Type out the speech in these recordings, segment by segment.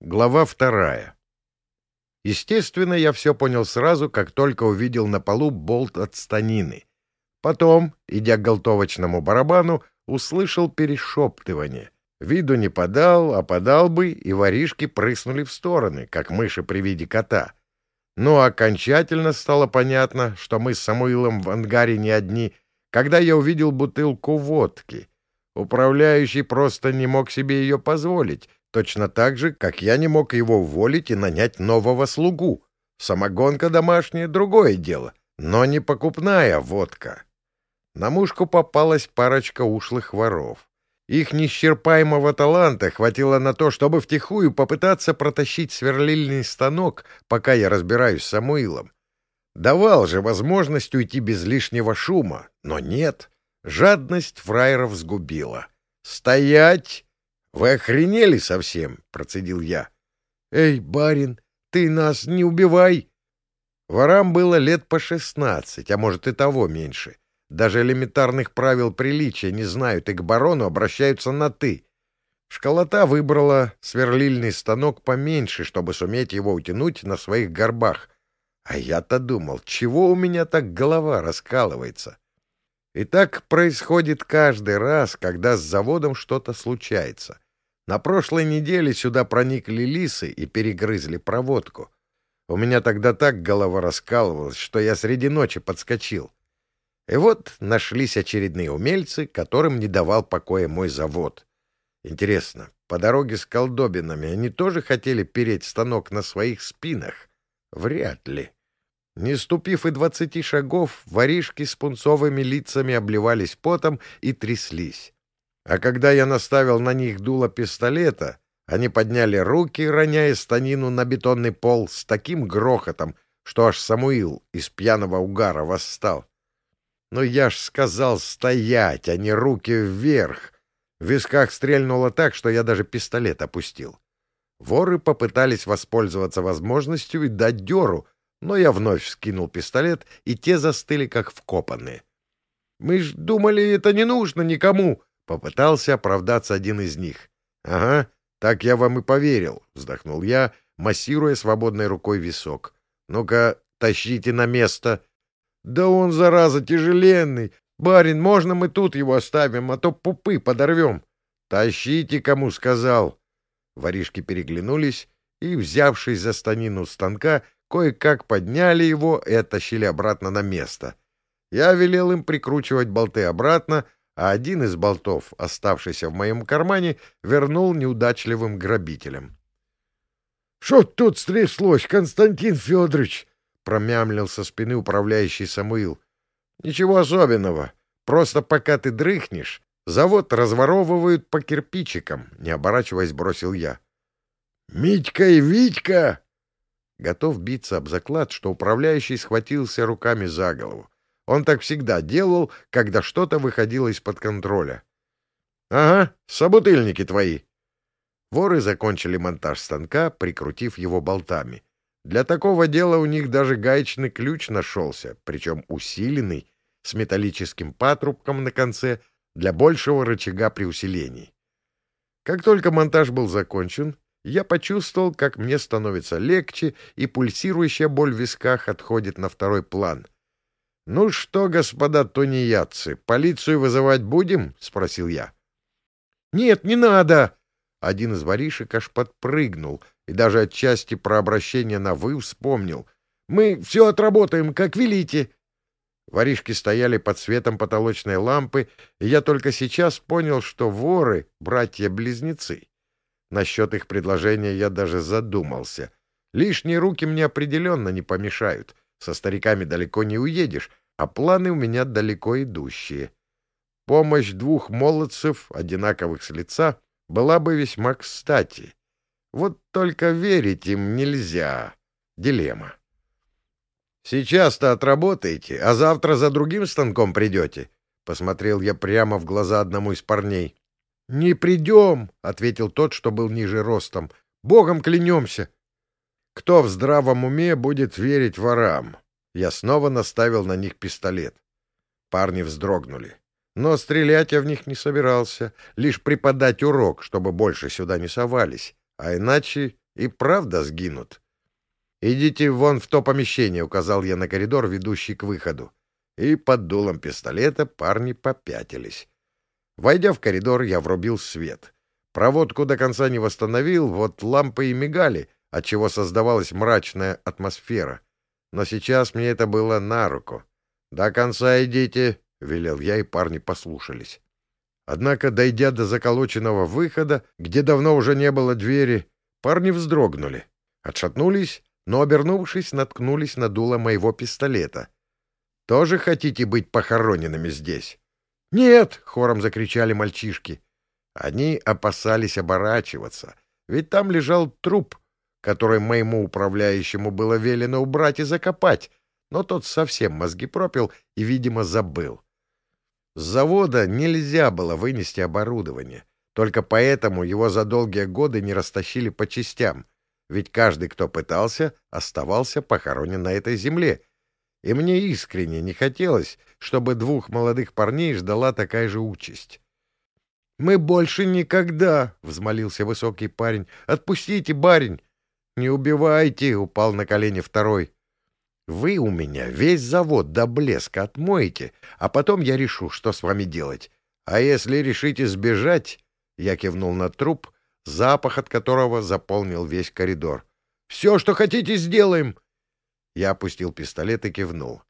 Глава вторая. Естественно, я все понял сразу, как только увидел на полу болт от станины. Потом, идя к голтовочному барабану, услышал перешептывание. Виду не подал, а подал бы, и воришки прыснули в стороны, как мыши при виде кота. Но окончательно стало понятно, что мы с Самуилом в ангаре не одни, когда я увидел бутылку водки. Управляющий просто не мог себе ее позволить, Точно так же, как я не мог его уволить и нанять нового слугу. Самогонка домашняя — другое дело, но не покупная водка. На мушку попалась парочка ушлых воров. Их неисчерпаемого таланта хватило на то, чтобы втихую попытаться протащить сверлильный станок, пока я разбираюсь с Самуилом. Давал же возможность уйти без лишнего шума, но нет. Жадность фраеров сгубила. «Стоять!» Вы охренели совсем, — процедил я. — Эй, барин, ты нас не убивай! Ворам было лет по шестнадцать, а может и того меньше. Даже элементарных правил приличия не знают и к барону обращаются на «ты». Школота выбрала сверлильный станок поменьше, чтобы суметь его утянуть на своих горбах. А я-то думал, чего у меня так голова раскалывается? И так происходит каждый раз, когда с заводом что-то случается. На прошлой неделе сюда проникли лисы и перегрызли проводку. У меня тогда так голова раскалывалась, что я среди ночи подскочил. И вот нашлись очередные умельцы, которым не давал покоя мой завод. Интересно, по дороге с колдобинами они тоже хотели переть станок на своих спинах? Вряд ли. Не ступив и двадцати шагов, воришки с пунцовыми лицами обливались потом и тряслись. А когда я наставил на них дуло пистолета, они подняли руки, роняя станину на бетонный пол с таким грохотом, что аж Самуил из пьяного угара восстал. Но я ж сказал стоять, а не руки вверх. В висках стрельнуло так, что я даже пистолет опустил. Воры попытались воспользоваться возможностью и дать дёру, но я вновь скинул пистолет, и те застыли, как вкопанные. — Мы ж думали, это не нужно никому! — попытался оправдаться один из них. — Ага, так я вам и поверил, — вздохнул я, массируя свободной рукой висок. — Ну-ка, тащите на место. — Да он, зараза, тяжеленный! Барин, можно мы тут его оставим, а то пупы подорвем? — Тащите, кому сказал! Воришки переглянулись и, взявшись за станину станка, кое-как подняли его и оттащили обратно на место. Я велел им прикручивать болты обратно, а один из болтов, оставшийся в моем кармане, вернул неудачливым грабителям. — Что тут стряслось, Константин Федорович? — промямлил со спины управляющий Самуил. — Ничего особенного. Просто пока ты дрыхнешь, завод разворовывают по кирпичикам, — не оборачиваясь, бросил я. — Митька и Витька! Готов биться об заклад, что управляющий схватился руками за голову. Он так всегда делал, когда что-то выходило из-под контроля. — Ага, собутыльники твои. Воры закончили монтаж станка, прикрутив его болтами. Для такого дела у них даже гаечный ключ нашелся, причем усиленный, с металлическим патрубком на конце для большего рычага при усилении. Как только монтаж был закончен, я почувствовал, как мне становится легче, и пульсирующая боль в висках отходит на второй план. — Ну что, господа тунеядцы, полицию вызывать будем? — спросил я. — Нет, не надо! Один из воришек аж подпрыгнул и даже отчасти про обращение на «вы» вспомнил. — Мы все отработаем, как велите! Воришки стояли под светом потолочной лампы, и я только сейчас понял, что воры — братья-близнецы. Насчет их предложения я даже задумался. Лишние руки мне определенно не помешают. Со стариками далеко не уедешь, а планы у меня далеко идущие. Помощь двух молодцев, одинаковых с лица, была бы весьма кстати. Вот только верить им нельзя. Дилемма. «Сейчас-то отработаете, а завтра за другим станком придете?» — посмотрел я прямо в глаза одному из парней. — Не придем, — ответил тот, что был ниже ростом. — Богом клянемся. — Кто в здравом уме будет верить ворам? Я снова наставил на них пистолет. Парни вздрогнули. Но стрелять я в них не собирался, лишь преподать урок, чтобы больше сюда не совались, а иначе и правда сгинут. «Идите вон в то помещение», — указал я на коридор, ведущий к выходу. И под дулом пистолета парни попятились. Войдя в коридор, я врубил свет. Проводку до конца не восстановил, вот лампы и мигали, отчего создавалась мрачная атмосфера. Но сейчас мне это было на руку. «До конца идите», — велел я, и парни послушались. Однако, дойдя до заколоченного выхода, где давно уже не было двери, парни вздрогнули, отшатнулись, но, обернувшись, наткнулись на дуло моего пистолета. «Тоже хотите быть похороненными здесь?» «Нет!» — хором закричали мальчишки. Они опасались оборачиваться, ведь там лежал труп, который моему управляющему было велено убрать и закопать, но тот совсем мозги пропил и, видимо, забыл. С завода нельзя было вынести оборудование. Только поэтому его за долгие годы не растащили по частям. Ведь каждый, кто пытался, оставался похоронен на этой земле. И мне искренне не хотелось, чтобы двух молодых парней ждала такая же участь. «Мы больше никогда!» — взмолился высокий парень. «Отпустите, барин!» «Не убивайте!» — упал на колени второй. Вы у меня весь завод до блеска отмоете, а потом я решу, что с вами делать. А если решите сбежать, я кивнул на труп, запах от которого заполнил весь коридор. Все, что хотите, сделаем. Я опустил пистолет и кивнул.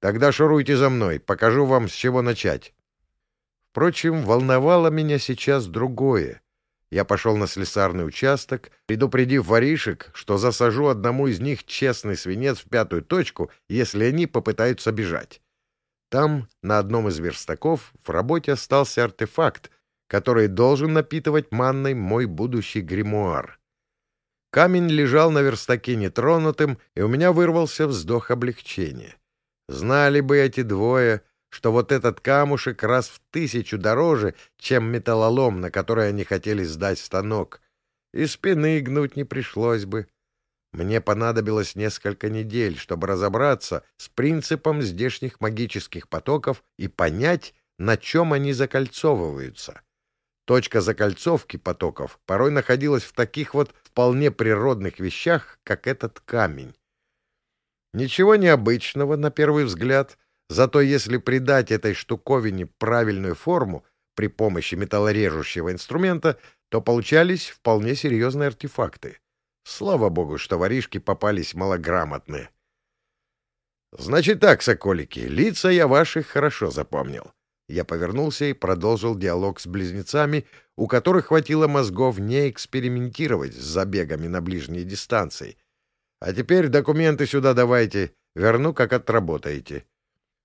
Тогда шуруйте за мной, покажу вам, с чего начать. Впрочем, волновало меня сейчас другое. Я пошел на слесарный участок, предупредив воришек, что засажу одному из них честный свинец в пятую точку, если они попытаются бежать. Там, на одном из верстаков, в работе остался артефакт, который должен напитывать манной мой будущий гримуар. Камень лежал на верстаке нетронутым, и у меня вырвался вздох облегчения. Знали бы эти двое, что вот этот камушек раз в тысячу дороже, чем металлолом, на который они хотели сдать станок. И спины гнуть не пришлось бы. Мне понадобилось несколько недель, чтобы разобраться с принципом здешних магических потоков и понять, на чем они закольцовываются. Точка закольцовки потоков порой находилась в таких вот вполне природных вещах, как этот камень. Ничего необычного, на первый взгляд — Зато если придать этой штуковине правильную форму при помощи металлорежущего инструмента, то получались вполне серьезные артефакты. Слава богу, что воришки попались малограмотные. Значит так, соколики, лица я ваших хорошо запомнил. Я повернулся и продолжил диалог с близнецами, у которых хватило мозгов не экспериментировать с забегами на ближние дистанции. А теперь документы сюда давайте, верну, как отработаете.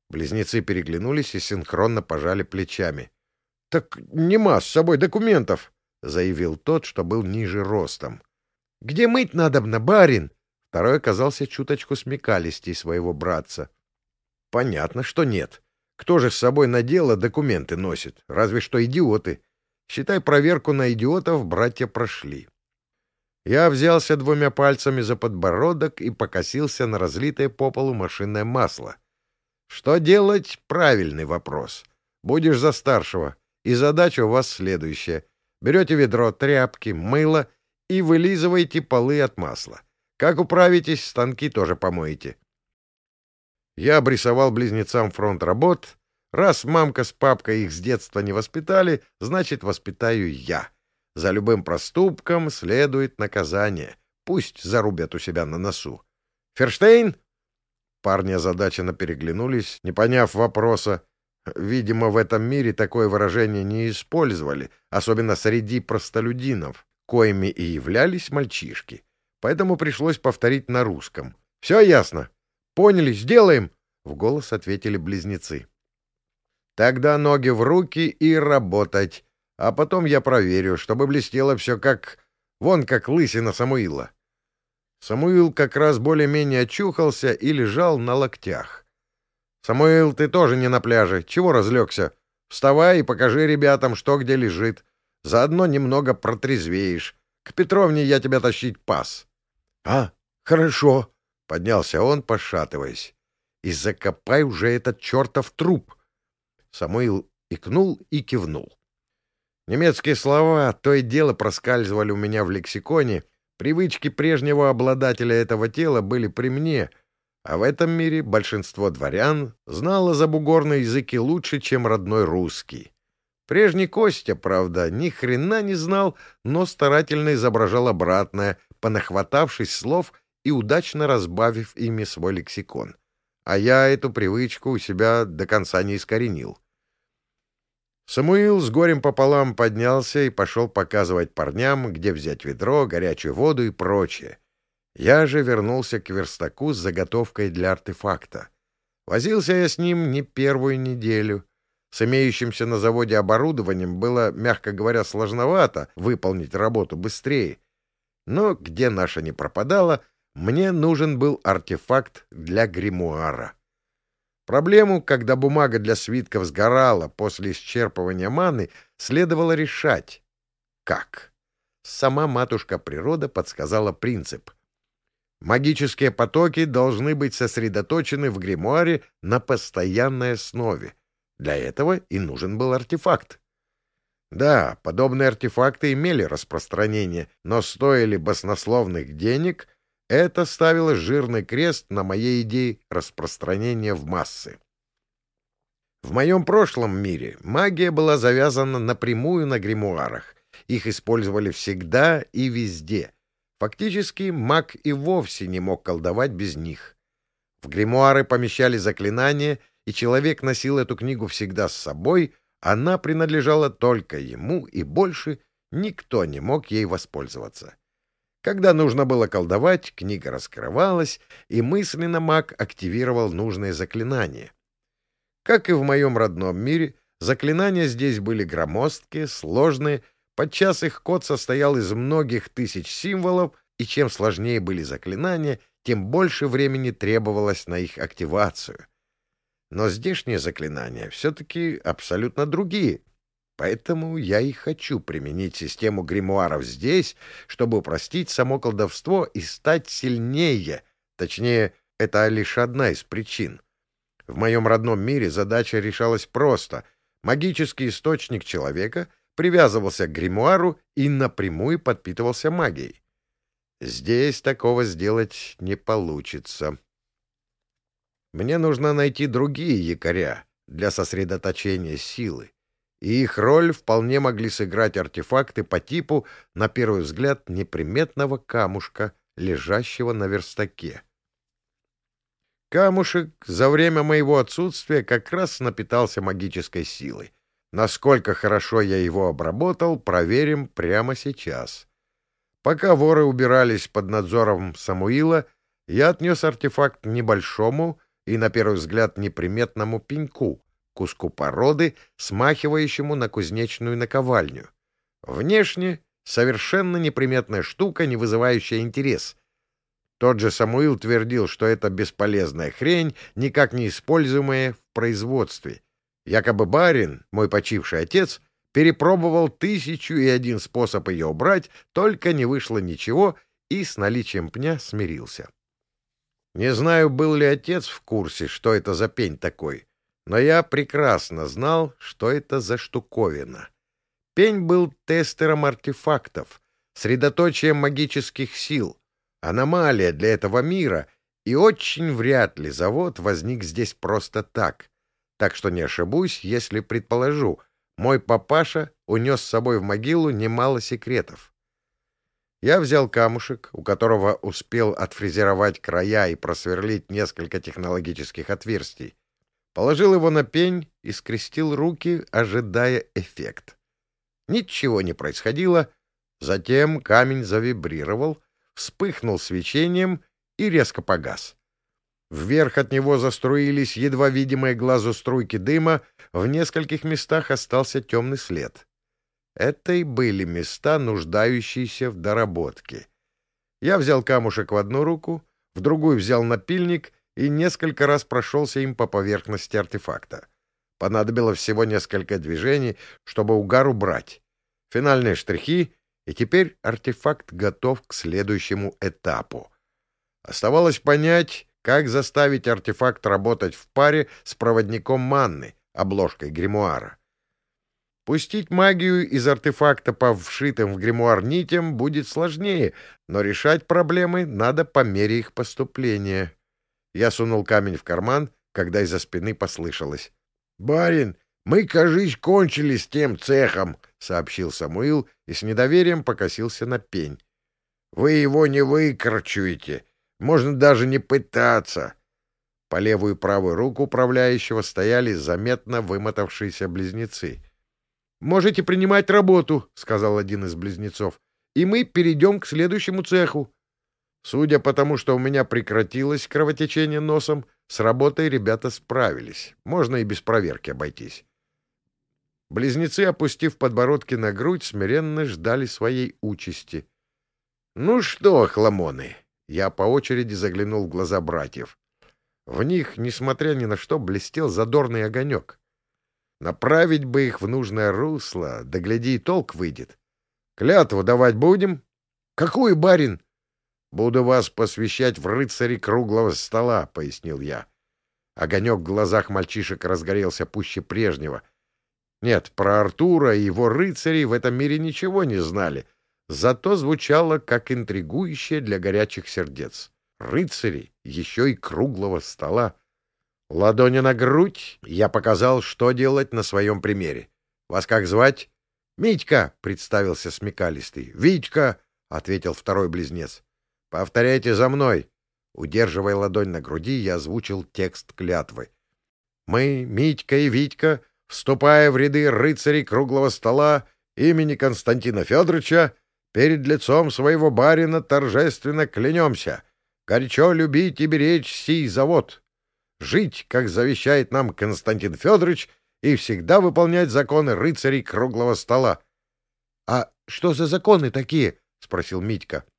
Близнецы переглянулись и синхронно пожали плечами. — Так нема с собой документов, — заявил тот, что был ниже ростом. — Где мыть надобно, барин? Второй оказался чуточку смекалистей своего братца. — Понятно, что нет. Кто же с собой на дело документы носит? Разве что идиоты. Считай, проверку на идиотов братья прошли. Я взялся двумя пальцами за подбородок и покосился на разлитое по полу машинное масло. Что делать — правильный вопрос. Будешь за старшего, и задача у вас следующая. Берете ведро, тряпки, мыло и вылизываете полы от масла. Как управитесь, станки тоже помоете. Я обрисовал близнецам фронт работ. Раз мамка с папкой их с детства не воспитали, значит, воспитаю я. За любым проступком следует наказание. Пусть зарубят у себя на носу. Ферштейн, Парни озадаченно переглянулись, не поняв вопроса. Видимо, в этом мире такое выражение не использовали, особенно среди простолюдинов, коими и являлись мальчишки. Поэтому пришлось повторить на русском. «Все ясно? Поняли, сделаем!» — в голос ответили близнецы. «Тогда ноги в руки и работать, а потом я проверю, чтобы блестело все как... вон как лысина Самуила». Самуил как раз более-менее очухался и лежал на локтях. «Самуил, ты тоже не на пляже. Чего разлегся? Вставай и покажи ребятам, что где лежит. Заодно немного протрезвеешь. К Петровне я тебя тащить пас». «А, хорошо», — поднялся он, пошатываясь. «И закопай уже этот чертов труп». Самуил икнул и кивнул. Немецкие слова то и дело проскальзывали у меня в лексиконе — Привычки прежнего обладателя этого тела были при мне, а в этом мире большинство дворян знало забугорные языки лучше, чем родной русский. Прежний Костя, правда, ни хрена не знал, но старательно изображал обратное, понахватавшись слов и удачно разбавив ими свой лексикон. А я эту привычку у себя до конца не искоренил. Самуил с горем пополам поднялся и пошел показывать парням, где взять ведро, горячую воду и прочее. Я же вернулся к верстаку с заготовкой для артефакта. Возился я с ним не первую неделю. С имеющимся на заводе оборудованием было, мягко говоря, сложновато выполнить работу быстрее. Но где наша не пропадала, мне нужен был артефакт для гримуара. Проблему, когда бумага для свитков сгорала после исчерпывания маны, следовало решать. Как? Сама матушка природа подсказала принцип. Магические потоки должны быть сосредоточены в гримуаре на постоянной основе. Для этого и нужен был артефакт. Да, подобные артефакты имели распространение, но стоили баснословных денег — это ставило жирный крест на моей идее распространения в массы. В моем прошлом мире магия была завязана напрямую на гримуарах. Их использовали всегда и везде. Фактически маг и вовсе не мог колдовать без них. В гримуары помещали заклинания, и человек носил эту книгу всегда с собой, она принадлежала только ему, и больше никто не мог ей воспользоваться. Когда нужно было колдовать, книга раскрывалась, и мысленно маг активировал нужное заклинание. Как и в моем родном мире, заклинания здесь были громоздкие, сложные, подчас их код состоял из многих тысяч символов, и чем сложнее были заклинания, тем больше времени требовалось на их активацию. Но здешние заклинания все-таки абсолютно другие, Поэтому я и хочу применить систему гримуаров здесь, чтобы упростить само колдовство и стать сильнее. Точнее, это лишь одна из причин. В моем родном мире задача решалась просто. Магический источник человека привязывался к гримуару и напрямую подпитывался магией. Здесь такого сделать не получится. Мне нужно найти другие якоря для сосредоточения силы и их роль вполне могли сыграть артефакты по типу, на первый взгляд, неприметного камушка, лежащего на верстаке. Камушек за время моего отсутствия как раз напитался магической силой. Насколько хорошо я его обработал, проверим прямо сейчас. Пока воры убирались под надзором Самуила, я отнес артефакт небольшому и, на первый взгляд, неприметному пеньку, куску породы, смахивающему на кузнечную наковальню. Внешне совершенно неприметная штука, не вызывающая интерес. Тот же Самуил твердил, что это бесполезная хрень, никак не используемая в производстве. Якобы барин, мой почивший отец, перепробовал тысячу и один способ ее убрать, только не вышло ничего, и с наличием пня смирился. Не знаю, был ли отец в курсе, что это за пень такой, но я прекрасно знал, что это за штуковина. Пень был тестером артефактов, средоточием магических сил, аномалия для этого мира, и очень вряд ли завод возник здесь просто так. Так что не ошибусь, если предположу, мой папаша унес с собой в могилу немало секретов. Я взял камушек, у которого успел отфрезеровать края и просверлить несколько технологических отверстий, положил его на пень и скрестил руки, ожидая эффект. Ничего не происходило. Затем камень завибрировал, вспыхнул свечением и резко погас. Вверх от него заструились едва видимые глазу струйки дыма, в нескольких местах остался темный след. Это и были места, нуждающиеся в доработке. Я взял камушек в одну руку, в другую взял напильник и несколько раз прошелся им по поверхности артефакта. Понадобилось всего несколько движений, чтобы угар убрать. Финальные штрихи, и теперь артефакт готов к следующему этапу. Оставалось понять, как заставить артефакт работать в паре с проводником манны, обложкой гримуара. Спустить магию из артефакта по вшитым в гримуар нитям будет сложнее, но решать проблемы надо по мере их поступления. Я сунул камень в карман, когда из-за спины послышалось. — Барин, мы, кажись, кончили с тем цехом, — сообщил Самуил и с недоверием покосился на пень. — Вы его не выкорчуете. Можно даже не пытаться. По левую и правую руку управляющего стояли заметно вымотавшиеся близнецы. «Можете принимать работу», — сказал один из близнецов, — «и мы перейдем к следующему цеху». Судя по тому, что у меня прекратилось кровотечение носом, с работой ребята справились. Можно и без проверки обойтись. Близнецы, опустив подбородки на грудь, смиренно ждали своей участи. «Ну что, хламоны?» Я по очереди заглянул в глаза братьев. В них, несмотря ни на что, блестел задорный огонек. Направить бы их в нужное русло, да гляди, и толк выйдет. Клятву давать будем? Какую, барин? Буду вас посвящать в рыцари круглого стола, — пояснил я. Огонек в глазах мальчишек разгорелся пуще прежнего. Нет, про Артура и его рыцарей в этом мире ничего не знали, зато звучало как интригующее для горячих сердец. Рыцари, еще и круглого стола. Ладони на грудь, я показал, что делать на своем примере. Вас как звать? Митька, представился смекалистый. Витька, ответил второй близнец. Повторяйте за мной. Удерживая ладонь на груди, я озвучил текст клятвы. Мы, Митька и Витька, вступая в ряды рыцарей круглого стола имени Константина Федоровича, перед лицом своего барина торжественно клянемся горячо любить и беречь сей завод, жить, как завещает нам Константин Федорович, и всегда выполнять законы рыцарей круглого стола. — А что за законы такие? — спросил Митька. —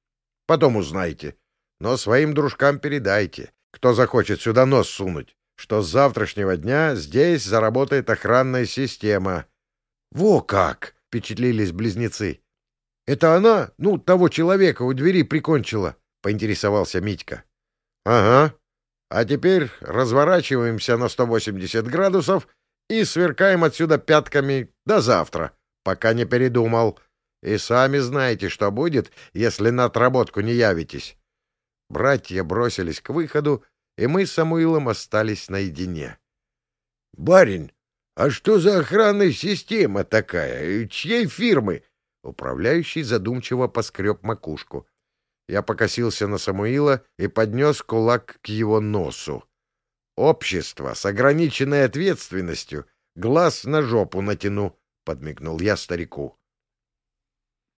Потом узнаете. Но своим дружкам передайте, кто захочет сюда нос сунуть, что с завтрашнего дня здесь заработает охранная система. — Во как! — впечатлились близнецы. — Это она, ну, того человека у двери прикончила, — поинтересовался Митька. — Ага, а теперь разворачиваемся на 180 градусов и сверкаем отсюда пятками до завтра, пока не передумал. И сами знаете, что будет, если на отработку не явитесь. Братья бросились к выходу, и мы с Самуилом остались наедине. — Барин, а что за охранная система такая? Чьей фирмы? Управляющий задумчиво поскреб макушку. Я покосился на Самуила и поднес кулак к его носу. «Общество с ограниченной ответственностью. Глаз на жопу натяну», — подмигнул я старику.